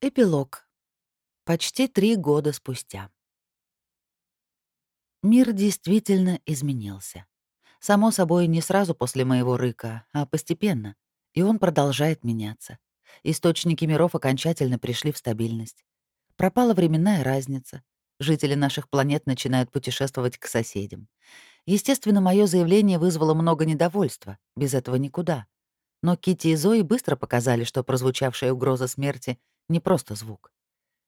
Эпилог. Почти три года спустя. Мир действительно изменился. Само собой, не сразу после моего рыка, а постепенно. И он продолжает меняться. Источники миров окончательно пришли в стабильность. Пропала временная разница. Жители наших планет начинают путешествовать к соседям. Естественно, мое заявление вызвало много недовольства. Без этого никуда. Но Кити и Зои быстро показали, что прозвучавшая угроза смерти — не просто звук.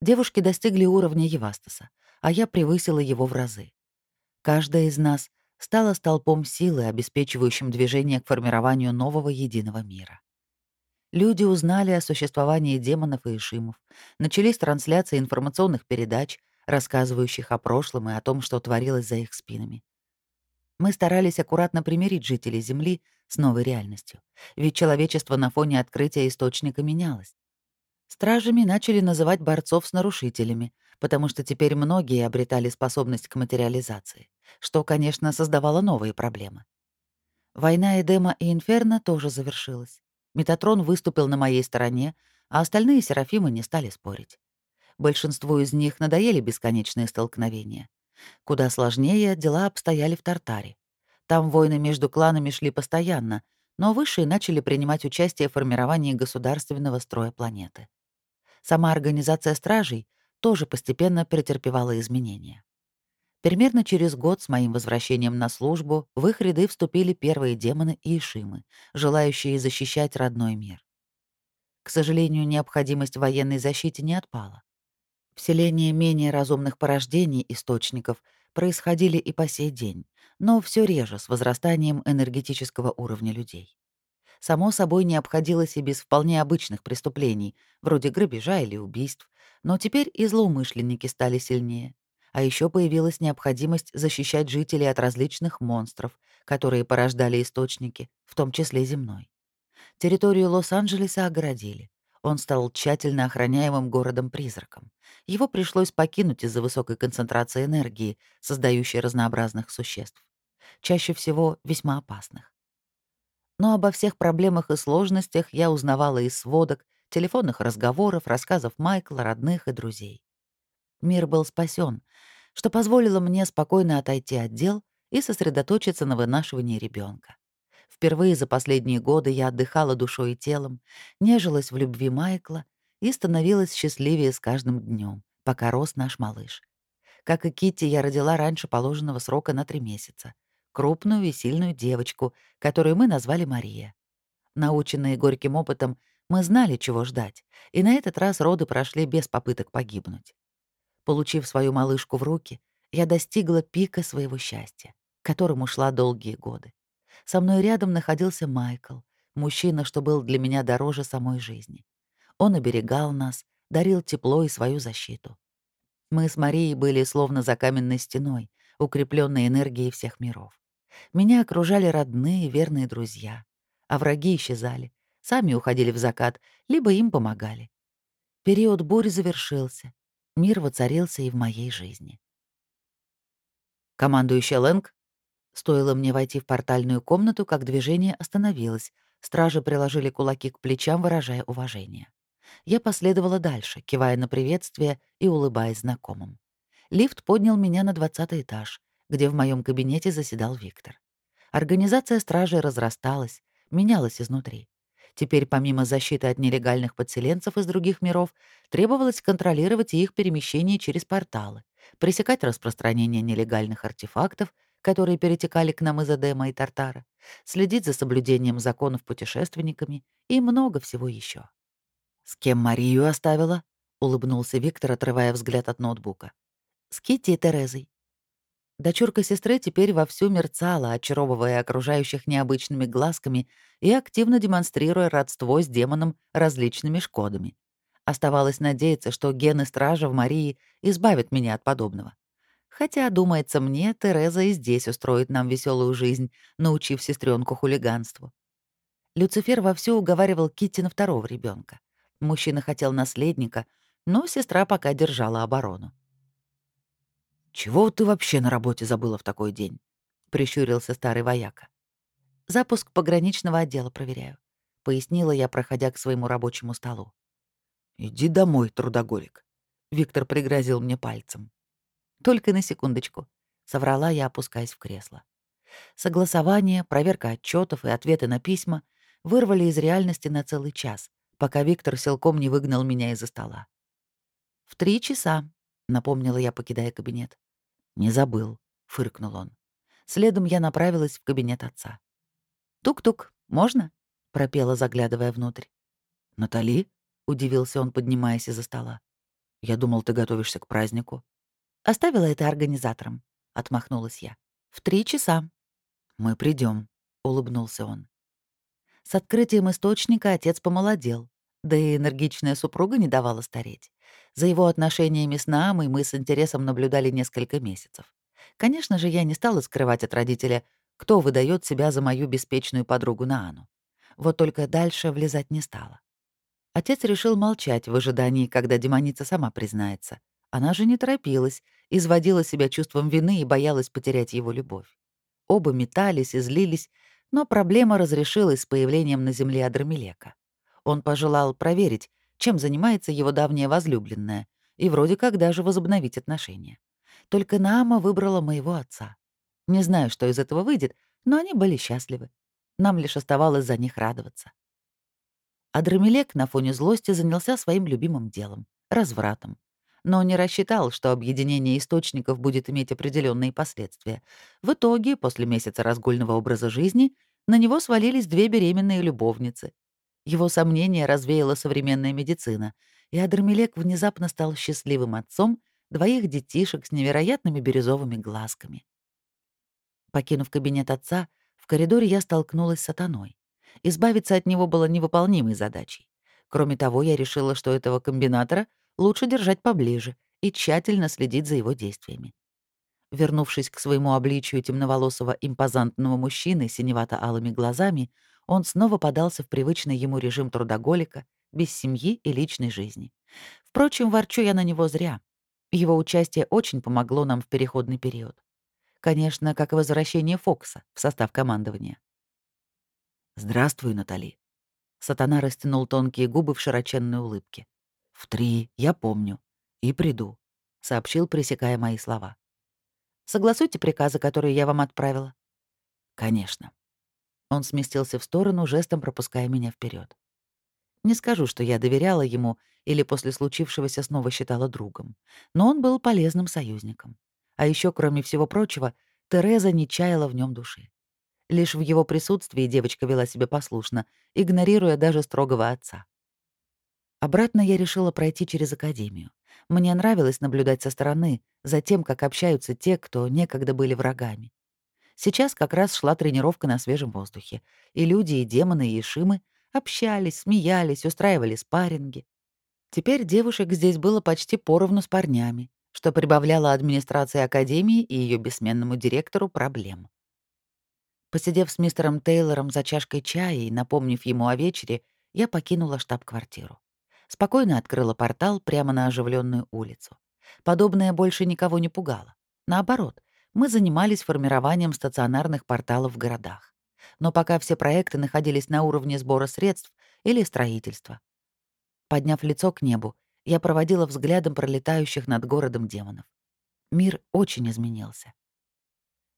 Девушки достигли уровня Евастаса, а я превысила его в разы. Каждая из нас стала столпом силы, обеспечивающим движение к формированию нового единого мира. Люди узнали о существовании демонов и ишимов, начались трансляции информационных передач, рассказывающих о прошлом и о том, что творилось за их спинами. Мы старались аккуратно примирить жителей Земли с новой реальностью, ведь человечество на фоне открытия источника менялось. Стражами начали называть борцов с нарушителями, потому что теперь многие обретали способность к материализации, что, конечно, создавало новые проблемы. Война Эдема и Инферно тоже завершилась. Метатрон выступил на моей стороне, а остальные серафимы не стали спорить. Большинству из них надоели бесконечные столкновения. Куда сложнее дела обстояли в Тартаре. Там войны между кланами шли постоянно, но высшие начали принимать участие в формировании государственного строя планеты. Сама организация стражей тоже постепенно претерпевала изменения. Примерно через год с моим возвращением на службу в их ряды вступили первые демоны и ишимы, желающие защищать родной мир. К сожалению, необходимость военной защите не отпала. Вселение менее разумных порождений источников происходили и по сей день, но все реже с возрастанием энергетического уровня людей само собой не обходилось и без вполне обычных преступлений, вроде грабежа или убийств, но теперь и злоумышленники стали сильнее. А еще появилась необходимость защищать жителей от различных монстров, которые порождали источники, в том числе земной. Территорию Лос-Анджелеса огородили. Он стал тщательно охраняемым городом-призраком. Его пришлось покинуть из-за высокой концентрации энергии, создающей разнообразных существ. Чаще всего весьма опасных но обо всех проблемах и сложностях я узнавала из сводок, телефонных разговоров, рассказов Майкла, родных и друзей. Мир был спасен, что позволило мне спокойно отойти от дел и сосредоточиться на вынашивании ребенка. Впервые за последние годы я отдыхала душой и телом, нежилась в любви Майкла и становилась счастливее с каждым днем, пока рос наш малыш. Как и Кити, я родила раньше положенного срока на три месяца крупную и сильную девочку, которую мы назвали Мария. Наученные горьким опытом, мы знали, чего ждать, и на этот раз роды прошли без попыток погибнуть. Получив свою малышку в руки, я достигла пика своего счастья, которому шла долгие годы. Со мной рядом находился Майкл, мужчина, что был для меня дороже самой жизни. Он оберегал нас, дарил тепло и свою защиту. Мы с Марией были словно за каменной стеной, укрепленной энергией всех миров. Меня окружали родные, верные друзья, а враги исчезали, сами уходили в закат, либо им помогали. Период бури завершился, мир воцарился и в моей жизни. Командующая Лэнг, стоило мне войти в портальную комнату, как движение остановилось, стражи приложили кулаки к плечам, выражая уважение. Я последовала дальше, кивая на приветствие и улыбаясь знакомым. Лифт поднял меня на двадцатый этаж где в моем кабинете заседал Виктор. Организация стражей разрасталась, менялась изнутри. Теперь помимо защиты от нелегальных подселенцев из других миров, требовалось контролировать их перемещение через порталы, пресекать распространение нелегальных артефактов, которые перетекали к нам из Эдема и Тартара, следить за соблюдением законов путешественниками и много всего еще. «С кем Марию оставила?» — улыбнулся Виктор, отрывая взгляд от ноутбука. «С Китти и Терезой. Дочурка сестры теперь вовсю мерцала, очаровывая окружающих необычными глазками и активно демонстрируя родство с демоном различными шкодами. Оставалось надеяться, что гены стража в Марии избавят меня от подобного. Хотя, думается мне, Тереза и здесь устроит нам веселую жизнь, научив сестренку хулиганству. Люцифер вовсю уговаривал Китти на второго ребенка. Мужчина хотел наследника, но сестра пока держала оборону. «Чего ты вообще на работе забыла в такой день?» — прищурился старый вояка. «Запуск пограничного отдела проверяю», — пояснила я, проходя к своему рабочему столу. «Иди домой, трудоголик», — Виктор пригрозил мне пальцем. «Только на секундочку», — соврала я, опускаясь в кресло. Согласование, проверка отчетов и ответы на письма вырвали из реальности на целый час, пока Виктор силком не выгнал меня из-за стола. «В три часа», — напомнила я, покидая кабинет. «Не забыл», — фыркнул он. Следом я направилась в кабинет отца. «Тук-тук, можно?» — пропела, заглядывая внутрь. «Натали?» — удивился он, поднимаясь из-за стола. «Я думал, ты готовишься к празднику». «Оставила это организаторам», — отмахнулась я. «В три часа». «Мы придем, улыбнулся он. С открытием источника отец помолодел, да и энергичная супруга не давала стареть. За его отношениями с Наамой мы с интересом наблюдали несколько месяцев. Конечно же, я не стала скрывать от родителя, кто выдает себя за мою беспечную подругу Наану. Вот только дальше влезать не стала. Отец решил молчать в ожидании, когда демоница сама признается. Она же не торопилась, изводила себя чувством вины и боялась потерять его любовь. Оба метались и злились, но проблема разрешилась с появлением на земле Адрамелека. Он пожелал проверить, чем занимается его давняя возлюбленная, и вроде как даже возобновить отношения. Только Наама выбрала моего отца. Не знаю, что из этого выйдет, но они были счастливы. Нам лишь оставалось за них радоваться. Адрамелек на фоне злости занялся своим любимым делом — развратом. Но не рассчитал, что объединение источников будет иметь определенные последствия. В итоге, после месяца разгульного образа жизни, на него свалились две беременные любовницы. Его сомнения развеяла современная медицина, и Адрамелек внезапно стал счастливым отцом двоих детишек с невероятными бирюзовыми глазками. Покинув кабинет отца, в коридоре я столкнулась с сатаной. Избавиться от него было невыполнимой задачей. Кроме того, я решила, что этого комбинатора лучше держать поближе и тщательно следить за его действиями. Вернувшись к своему обличию темноволосого импозантного мужчины синевато-алыми глазами, он снова подался в привычный ему режим трудоголика, без семьи и личной жизни. Впрочем, ворчу я на него зря. Его участие очень помогло нам в переходный период. Конечно, как и возвращение Фокса в состав командования. «Здравствуй, Натали». Сатана растянул тонкие губы в широченной улыбке. «В три, я помню. И приду», — сообщил, пресекая мои слова. «Согласуйте приказы, которые я вам отправила». «Конечно». Он сместился в сторону, жестом пропуская меня вперед. Не скажу, что я доверяла ему или после случившегося снова считала другом, но он был полезным союзником. А еще, кроме всего прочего, Тереза не чаяла в нем души. Лишь в его присутствии девочка вела себя послушно, игнорируя даже строгого отца. Обратно я решила пройти через академию. Мне нравилось наблюдать со стороны за тем, как общаются те, кто некогда были врагами. Сейчас как раз шла тренировка на свежем воздухе, и люди, и демоны, и шимы общались, смеялись, устраивали спарринги. Теперь девушек здесь было почти поровну с парнями, что прибавляло администрации академии и ее бессменному директору проблем. Посидев с мистером Тейлором за чашкой чая и напомнив ему о вечере, я покинула штаб-квартиру. Спокойно открыла портал прямо на оживленную улицу. Подобное больше никого не пугало. Наоборот, мы занимались формированием стационарных порталов в городах. Но пока все проекты находились на уровне сбора средств или строительства. Подняв лицо к небу, я проводила взглядом пролетающих над городом демонов. Мир очень изменился.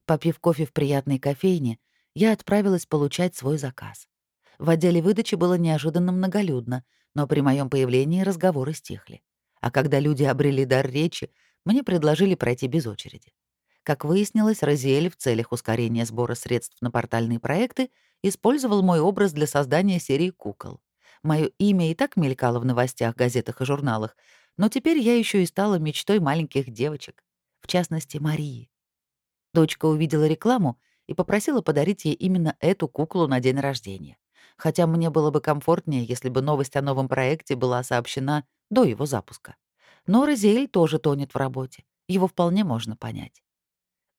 Попив кофе в приятной кофейне, я отправилась получать свой заказ. В отделе выдачи было неожиданно многолюдно, но при моем появлении разговоры стихли. А когда люди обрели дар речи, мне предложили пройти без очереди. Как выяснилось, Розиэль в целях ускорения сбора средств на портальные проекты использовал мой образ для создания серии кукол. Мое имя и так мелькало в новостях, газетах и журналах, но теперь я еще и стала мечтой маленьких девочек, в частности, Марии. Дочка увидела рекламу и попросила подарить ей именно эту куклу на день рождения. Хотя мне было бы комфортнее, если бы новость о новом проекте была сообщена до его запуска. Но Розиэль тоже тонет в работе. Его вполне можно понять.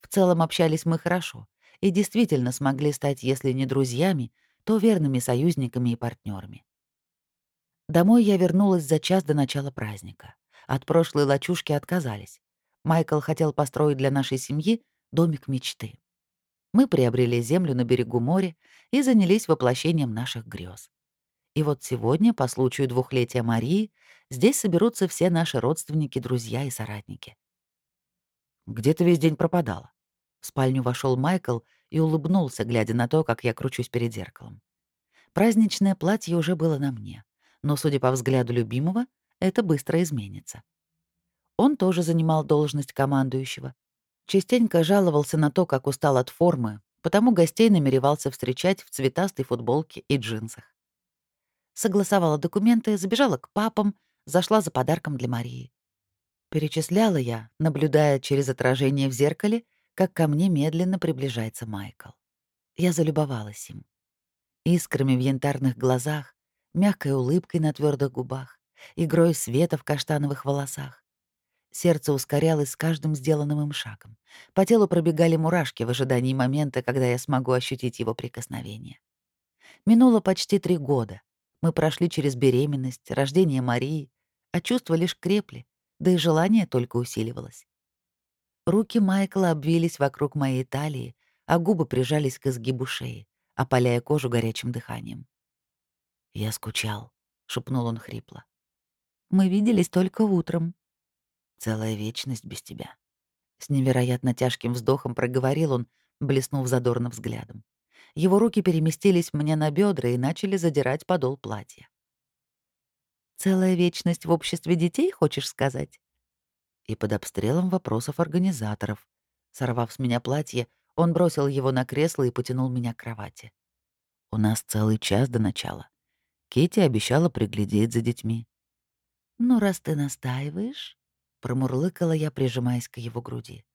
В целом общались мы хорошо и действительно смогли стать, если не друзьями, то верными союзниками и партнерами. Домой я вернулась за час до начала праздника. От прошлой лачушки отказались. Майкл хотел построить для нашей семьи домик мечты. Мы приобрели землю на берегу моря и занялись воплощением наших грез. И вот сегодня, по случаю двухлетия Марии, здесь соберутся все наши родственники, друзья и соратники. «Где ты весь день пропадала?» В спальню вошел Майкл и улыбнулся, глядя на то, как я кручусь перед зеркалом. Праздничное платье уже было на мне, но, судя по взгляду любимого, это быстро изменится. Он тоже занимал должность командующего. Частенько жаловался на то, как устал от формы, потому гостей намеревался встречать в цветастой футболке и джинсах. Согласовала документы, забежала к папам, зашла за подарком для Марии. Перечисляла я, наблюдая через отражение в зеркале, как ко мне медленно приближается Майкл. Я залюбовалась им. Искрами в янтарных глазах, мягкой улыбкой на твердых губах, игрой света в каштановых волосах. Сердце ускорялось с каждым сделанным им шагом. По телу пробегали мурашки в ожидании момента, когда я смогу ощутить его прикосновение. Минуло почти три года. Мы прошли через беременность, рождение Марии, а чувства лишь крепли, да и желание только усиливалось. Руки Майкла обвились вокруг моей талии, а губы прижались к изгибу шеи, опаляя кожу горячим дыханием. «Я скучал», — шепнул он хрипло. «Мы виделись только утром». «Целая вечность без тебя». С невероятно тяжким вздохом проговорил он, блеснув задорно взглядом. Его руки переместились мне на бедра и начали задирать подол платья. «Целая вечность в обществе детей, хочешь сказать?» И под обстрелом вопросов организаторов. Сорвав с меня платье, он бросил его на кресло и потянул меня к кровати. «У нас целый час до начала. Кити обещала приглядеть за детьми». «Ну, раз ты настаиваешь...» — промурлыкала я, прижимаясь к его груди.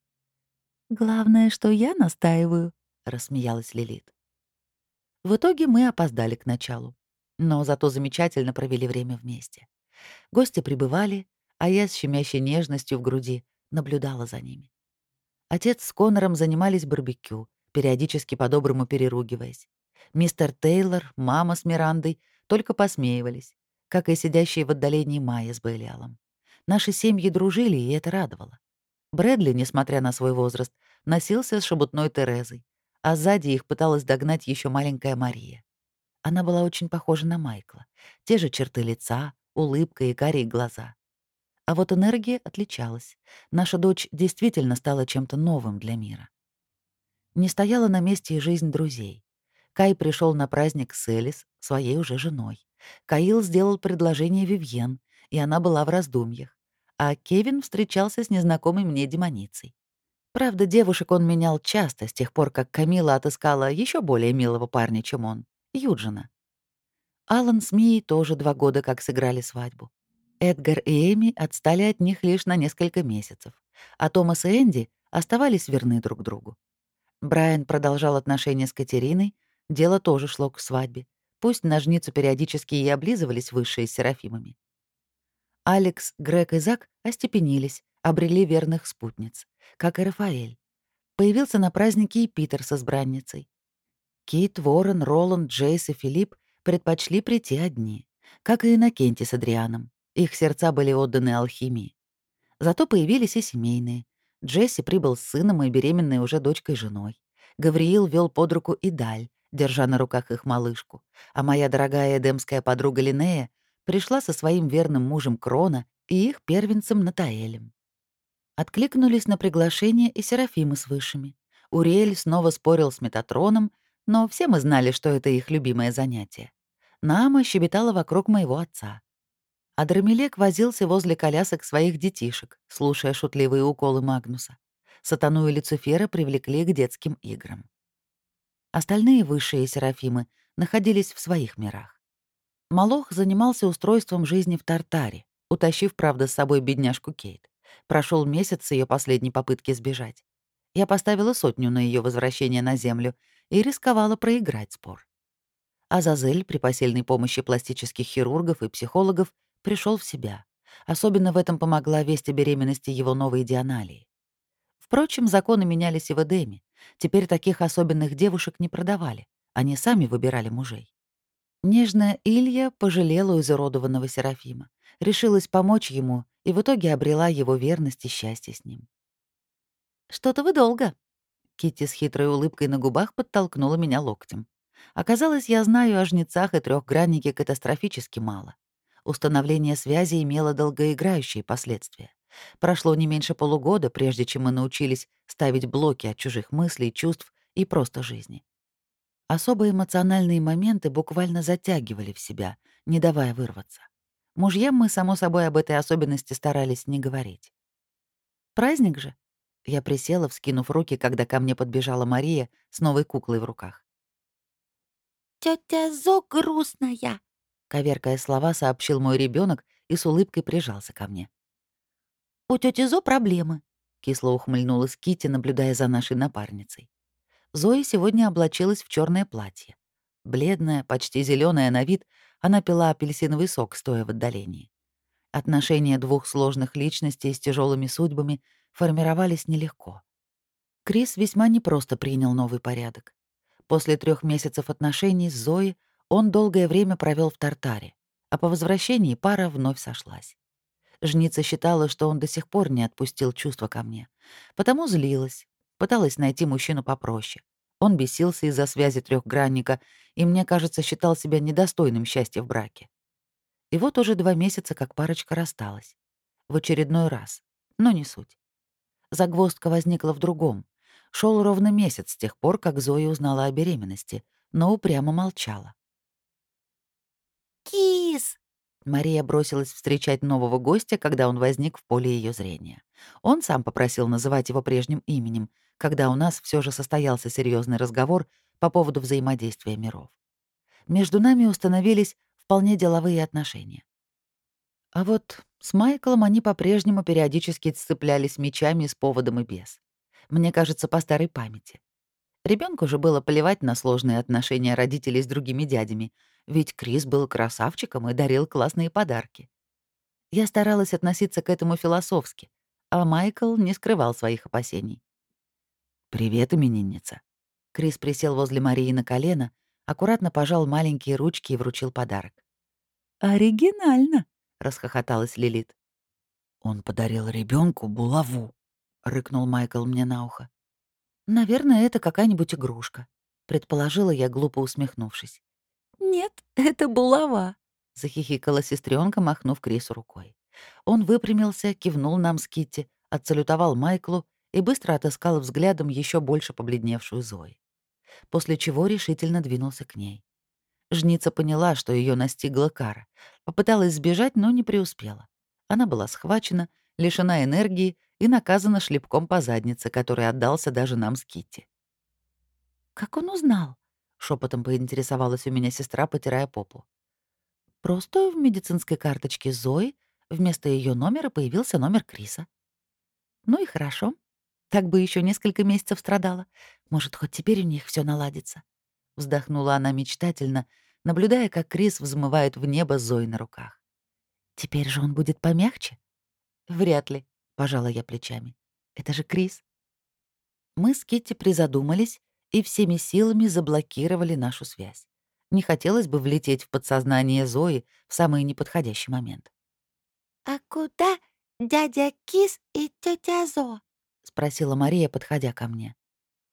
«Главное, что я настаиваю», — рассмеялась Лилит. В итоге мы опоздали к началу, но зато замечательно провели время вместе. Гости прибывали, а я с щемящей нежностью в груди наблюдала за ними. Отец с Конором занимались барбекю, периодически по-доброму переругиваясь. Мистер Тейлор, мама с Мирандой только посмеивались, как и сидящие в отдалении Майя с Бейлиалом. Наши семьи дружили, и это радовало. Брэдли, несмотря на свой возраст, носился с шебутной Терезой, а сзади их пыталась догнать еще маленькая Мария. Она была очень похожа на Майкла. Те же черты лица, улыбка и карие глаза. А вот энергия отличалась. Наша дочь действительно стала чем-то новым для мира. Не стояла на месте и жизнь друзей. Кай пришел на праздник с Элис, своей уже женой. Каил сделал предложение Вивьен, и она была в раздумьях. А Кевин встречался с незнакомой мне демоницей. Правда, девушек он менял часто, с тех пор, как Камила отыскала еще более милого парня, чем он — Юджина. Алан с Мией тоже два года как сыграли свадьбу. Эдгар и Эми отстали от них лишь на несколько месяцев, а Томас и Энди оставались верны друг другу. Брайан продолжал отношения с Катериной, дело тоже шло к свадьбе. Пусть ножницу периодически и облизывались высшие с Серафимами. Алекс, Грег и Зак остепенились, обрели верных спутниц, как и Рафаэль. Появился на празднике и Питер с избранницей. Кит, Ворон, Роланд, Джейс и Филипп предпочли прийти одни, как и Иннокенти с Адрианом. Их сердца были отданы алхимии. Зато появились и семейные. Джесси прибыл с сыном и беременной уже дочкой-женой. Гавриил вел под руку и Даль, держа на руках их малышку. А моя дорогая эдемская подруга Линея пришла со своим верным мужем Крона и их первенцем Натаэлем. Откликнулись на приглашение и Серафимы с высшими. Уриэль снова спорил с Метатроном, но все мы знали, что это их любимое занятие. Нама щебетала вокруг моего отца. А Драмилек возился возле колясок своих детишек, слушая шутливые уколы Магнуса. Сатану и Люцифера привлекли к детским играм. Остальные высшие Серафимы находились в своих мирах. Малох занимался устройством жизни в Тартаре, утащив, правда, с собой бедняжку Кейт. Прошел месяц с ее последней попытки сбежать. Я поставила сотню на ее возвращение на Землю и рисковала проиграть спор. Азазель при посильной помощи пластических хирургов и психологов пришел в себя. Особенно в этом помогла весть о беременности его новой Дианалии. Впрочем, законы менялись и в Эдеме. Теперь таких особенных девушек не продавали. Они сами выбирали мужей. Нежная Илья пожалела изуродованного Серафима, решилась помочь ему и в итоге обрела его верность и счастье с ним. «Что-то вы долго». Китти с хитрой улыбкой на губах подтолкнула меня локтем. Оказалось, я знаю о жнецах и трехграннике катастрофически мало. Установление связи имело долгоиграющие последствия. Прошло не меньше полугода, прежде чем мы научились ставить блоки от чужих мыслей, чувств и просто жизни. Особо эмоциональные моменты буквально затягивали в себя, не давая вырваться. Мужьям мы, само собой, об этой особенности старались не говорить. Праздник же. Я присела, вскинув руки, когда ко мне подбежала Мария с новой куклой в руках. Тетя Зо грустная», — коверкая слова, сообщил мой ребенок и с улыбкой прижался ко мне. «У тети Зо проблемы», — кисло ухмыльнулась Кити, наблюдая за нашей напарницей. Зоя сегодня облачилась в черное платье. Бледная, почти зеленая на вид, она пила апельсиновый сок, стоя в отдалении. Отношения двух сложных личностей с тяжелыми судьбами формировались нелегко. Крис весьма непросто принял новый порядок. После трех месяцев отношений с Зоей он долгое время провел в Тартаре, а по возвращении пара вновь сошлась. Жница считала, что он до сих пор не отпустил чувства ко мне, потому злилась, пыталась найти мужчину попроще. Он бесился из-за связи трехгранника и, мне кажется, считал себя недостойным счастья в браке. И вот уже два месяца как парочка рассталась. В очередной раз. Но не суть. Загвоздка возникла в другом. Шел ровно месяц с тех пор, как Зоя узнала о беременности, но упрямо молчала. «Кис!» Мария бросилась встречать нового гостя, когда он возник в поле ее зрения. Он сам попросил называть его прежним именем, когда у нас все же состоялся серьезный разговор по поводу взаимодействия миров. Между нами установились вполне деловые отношения. А вот с Майклом они по-прежнему периодически сцеплялись мечами с поводом и без. Мне кажется, по старой памяти. Ребенку же было плевать на сложные отношения родителей с другими дядями, ведь Крис был красавчиком и дарил классные подарки. Я старалась относиться к этому философски, а Майкл не скрывал своих опасений. «Привет, именинница». Крис присел возле Марии на колено, аккуратно пожал маленькие ручки и вручил подарок. «Оригинально», — расхохоталась Лилит. «Он подарил ребенку булаву», — рыкнул Майкл мне на ухо. «Наверное, это какая-нибудь игрушка», — предположила я, глупо усмехнувшись. «Нет, это булава», — захихикала сестренка, махнув Крису рукой. Он выпрямился, кивнул нам с Китти, отсалютовал Майклу и быстро отыскал взглядом еще больше побледневшую Зои. После чего решительно двинулся к ней. Жница поняла, что ее настигла кара. Попыталась сбежать, но не преуспела. Она была схвачена, лишена энергии и наказана шлепком по заднице, который отдался даже нам с Китти. «Как он узнал?» — шепотом поинтересовалась у меня сестра, потирая попу. «Просто в медицинской карточке Зои вместо ее номера появился номер Криса». «Ну и хорошо. Так бы еще несколько месяцев страдала. Может, хоть теперь у них все наладится». Вздохнула она мечтательно, наблюдая, как Крис взмывает в небо Зои на руках. «Теперь же он будет помягче?» «Вряд ли», — пожала я плечами. «Это же Крис». Мы с Китти призадумались и всеми силами заблокировали нашу связь. Не хотелось бы влететь в подсознание Зои в самый неподходящий момент. «А куда дядя Кис и тетя Зо?» — спросила Мария, подходя ко мне.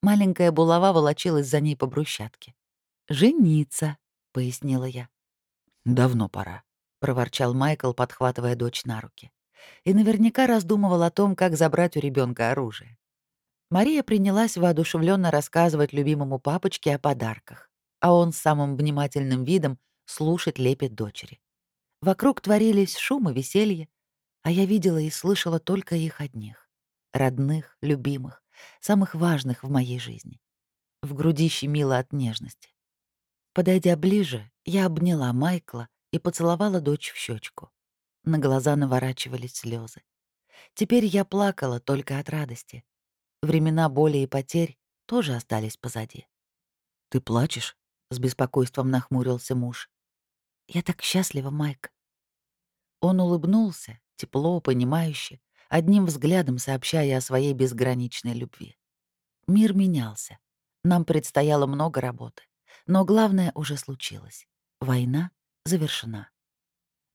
Маленькая булава волочилась за ней по брусчатке. «Жениться», — пояснила я. «Давно пора», — проворчал Майкл, подхватывая дочь на руки. И наверняка раздумывал о том, как забрать у ребенка оружие. Мария принялась воодушевленно рассказывать любимому папочке о подарках, а он с самым внимательным видом слушать лепет дочери. Вокруг творились шум и веселье, а я видела и слышала только их одних — родных, любимых, самых важных в моей жизни. В груди щемило от нежности. Подойдя ближе, я обняла Майкла и поцеловала дочь в щечку. На глаза наворачивались слезы. Теперь я плакала только от радости. Времена боли и потерь тоже остались позади. «Ты плачешь?» — с беспокойством нахмурился муж. «Я так счастлива, Майк». Он улыбнулся, тепло, понимающе, одним взглядом сообщая о своей безграничной любви. Мир менялся. Нам предстояло много работы. Но главное уже случилось. Война завершена.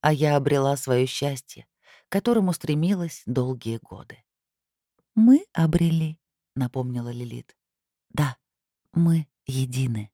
А я обрела свое счастье, к которому стремилась долгие годы. «Мы обрели», — напомнила Лилит. «Да, мы едины».